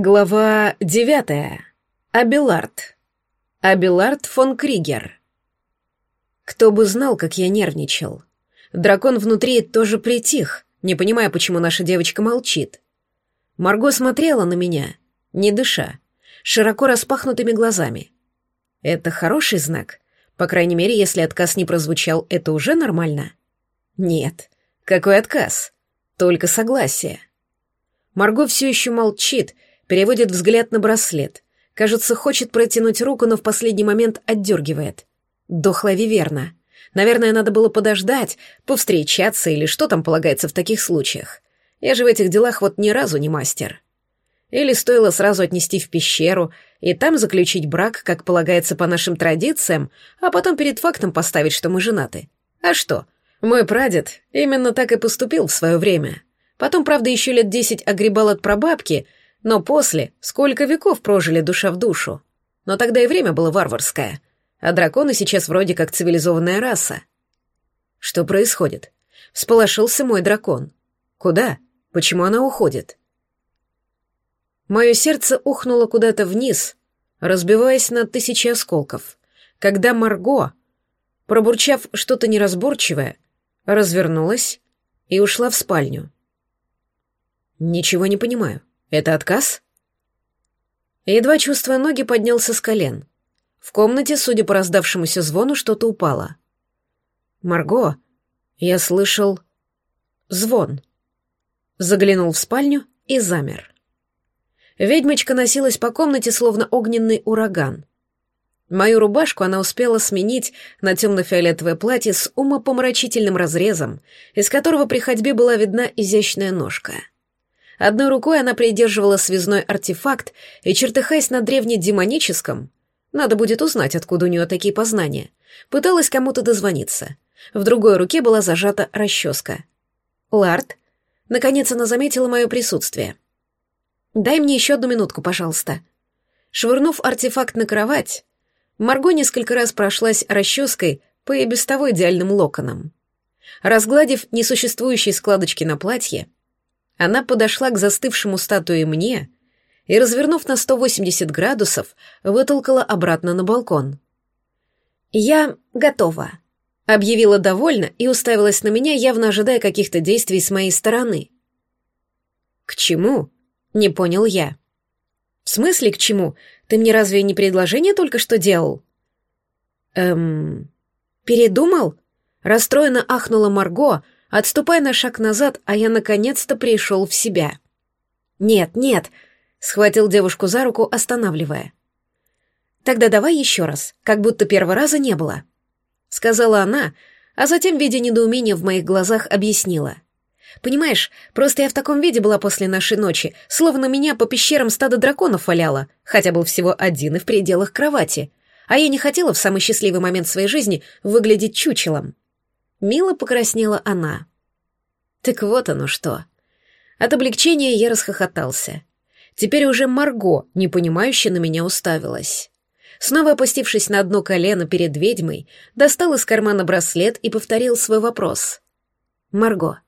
Глава девятая. Абелард. Абелард фон Кригер. Кто бы знал, как я нервничал. Дракон внутри тоже притих, не понимая, почему наша девочка молчит. Марго смотрела на меня, не дыша, широко распахнутыми глазами. Это хороший знак. По крайней мере, если отказ не прозвучал, это уже нормально. Нет. Какой отказ? Только согласие. Марго все еще молчит, переводит взгляд на браслет. Кажется, хочет протянуть руку, но в последний момент отдергивает. Дохла Виверна. Наверное, надо было подождать, повстречаться или что там полагается в таких случаях. Я же в этих делах вот ни разу не мастер. Или стоило сразу отнести в пещеру и там заключить брак, как полагается по нашим традициям, а потом перед фактом поставить, что мы женаты. А что? Мой прадед именно так и поступил в свое время. Потом, правда, еще лет десять огребал от прабабки, но после сколько веков прожили душа в душу. Но тогда и время было варварское, а драконы сейчас вроде как цивилизованная раса. Что происходит? Всполошился мой дракон. Куда? Почему она уходит? Мое сердце ухнуло куда-то вниз, разбиваясь на тысячи осколков, когда Марго, пробурчав что-то неразборчивое, развернулась и ушла в спальню. Ничего не понимаю. Это отказ? Едва чувствуя ноги, поднялся с колен. В комнате, судя по раздавшемуся звону, что-то упало. «Марго, я слышал... звон». Заглянул в спальню и замер. Ведьмочка носилась по комнате, словно огненный ураган. Мою рубашку она успела сменить на темно-фиолетовое платье с умопомрачительным разрезом, из которого при ходьбе была видна изящная ножка — Одной рукой она придерживала связной артефакт и, чертыхаясь на древнедемоническом, надо будет узнать, откуда у нее такие познания, пыталась кому-то дозвониться. В другой руке была зажата расческа. «Лард?» Наконец она заметила мое присутствие. «Дай мне еще одну минутку, пожалуйста». Швырнув артефакт на кровать, Марго несколько раз прошлась расческой по и без того идеальным локонам. Разгладив несуществующие складочки на платье, она подошла к застывшему статуе мне и, развернув на 180 градусов, вытолкала обратно на балкон. «Я готова», — объявила довольно и уставилась на меня, явно ожидая каких-то действий с моей стороны. «К чему?» — не понял я. «В смысле к чему? Ты мне разве не предложение только что делал?» «Эм... Передумал?» Расстроенно ахнула Марго, — отступая на шаг назад, а я наконец-то пришел в себя. «Нет, нет», — схватил девушку за руку, останавливая. «Тогда давай еще раз, как будто первого раза не было», — сказала она, а затем, видя недоумение в моих глазах, объяснила. «Понимаешь, просто я в таком виде была после нашей ночи, словно меня по пещерам стадо драконов валяло, хотя был всего один и в пределах кровати, а я не хотела в самый счастливый момент своей жизни выглядеть чучелом». Мило покраснела она. Так вот оно что. От облегчения я расхохотался. Теперь уже Марго, непонимающе на меня уставилась. Снова опустившись на одно колено перед ведьмой, достал из кармана браслет и повторил свой вопрос. «Марго,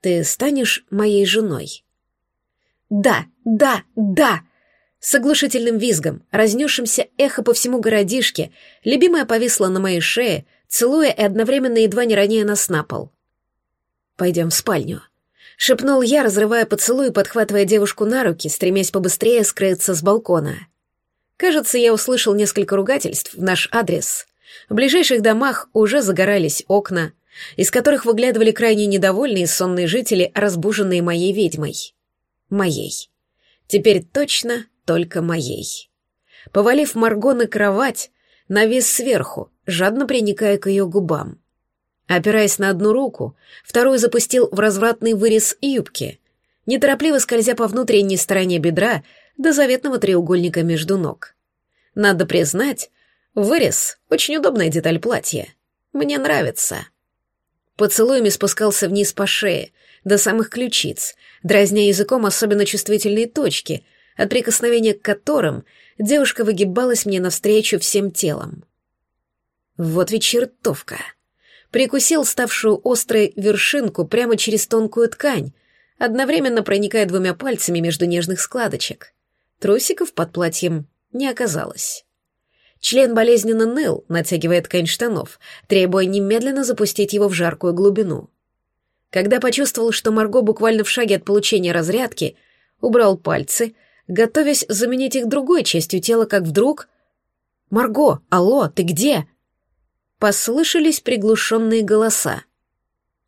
ты станешь моей женой?» «Да, да, да!» С оглушительным визгом, разнесшимся эхо по всему городишке, любимая повисла на моей шее, целуя и одновременно едва не роняя нас на пол. «Пойдем в спальню», — шепнул я, разрывая поцелуй и подхватывая девушку на руки, стремясь побыстрее скрыться с балкона. Кажется, я услышал несколько ругательств в наш адрес. В ближайших домах уже загорались окна, из которых выглядывали крайне недовольные сонные жители, разбуженные моей ведьмой. Моей. Теперь точно только моей. Повалив Марго на кровать, навис сверху, жадно приникая к ее губам. Опираясь на одну руку, вторую запустил в развратный вырез юбки, неторопливо скользя по внутренней стороне бедра до заветного треугольника между ног. Надо признать, вырез — очень удобная деталь платья. Мне нравится. Поцелуями спускался вниз по шее, до самых ключиц, дразня языком особенно чувствительные точки, от прикосновения к которым девушка выгибалась мне навстречу всем телом. Вот ведь чертовка. Прикусил ставшую острой вершинку прямо через тонкую ткань, одновременно проникая двумя пальцами между нежных складочек. Трусиков под платьем не оказалось. Член болезненно ныл, натягивая ткань штанов, требуя немедленно запустить его в жаркую глубину. Когда почувствовал, что Марго буквально в шаге от получения разрядки, убрал пальцы, готовясь заменить их другой частью тела, как вдруг... «Марго, алло, ты где?» Послышались приглушенные голоса.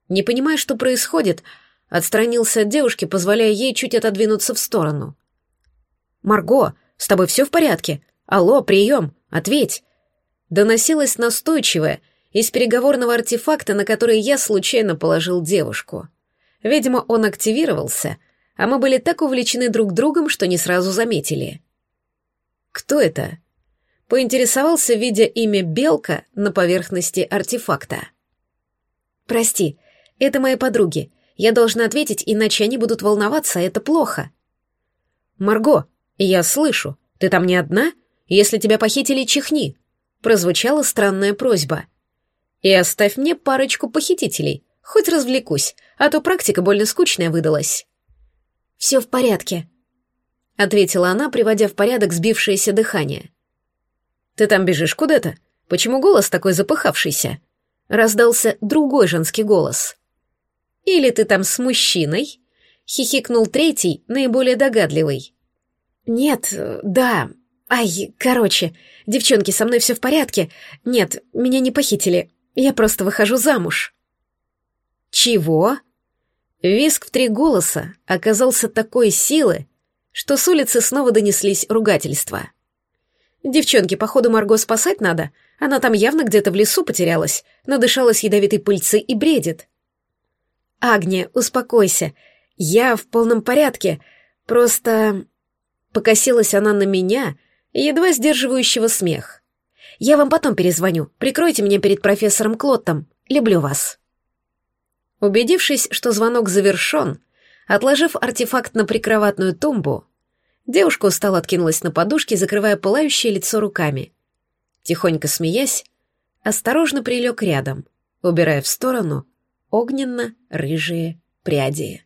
Не понимая, что происходит, отстранился от девушки, позволяя ей чуть отодвинуться в сторону. «Марго, с тобой все в порядке? Алло, прием, ответь!» Доносилось настойчивое из переговорного артефакта, на который я случайно положил девушку. Видимо, он активировался, а мы были так увлечены друг другом, что не сразу заметили. «Кто это?» Поинтересовался, видя имя Белка на поверхности артефакта. «Прости, это мои подруги. Я должна ответить, иначе они будут волноваться, а это плохо». «Марго, я слышу. Ты там не одна? Если тебя похитили, чихни». Прозвучала странная просьба. «И оставь мне парочку похитителей. Хоть развлекусь, а то практика больно скучная выдалась». «Все в порядке», — ответила она, приводя в порядок сбившееся дыхание. «Ты там бежишь куда-то? Почему голос такой запыхавшийся?» Раздался другой женский голос. «Или ты там с мужчиной?» — хихикнул третий, наиболее догадливый. «Нет, да. Ай, короче, девчонки, со мной все в порядке. Нет, меня не похитили. Я просто выхожу замуж». «Чего?» Виск в три голоса оказался такой силы, что с улицы снова донеслись ругательства. «Девчонки, походу, Марго спасать надо. Она там явно где-то в лесу потерялась, надышалась ядовитой пыльцы и бредит». «Агния, успокойся. Я в полном порядке. Просто...» Покосилась она на меня, едва сдерживающего смех. «Я вам потом перезвоню. Прикройте меня перед профессором Клоттом. Люблю вас». Убедившись, что звонок завершен, отложив артефакт на прикроватную тумбу, девушка устало откинулась на подушке, закрывая пылающее лицо руками. Тихонько смеясь, осторожно прилег рядом, убирая в сторону огненно-рыжие пряди.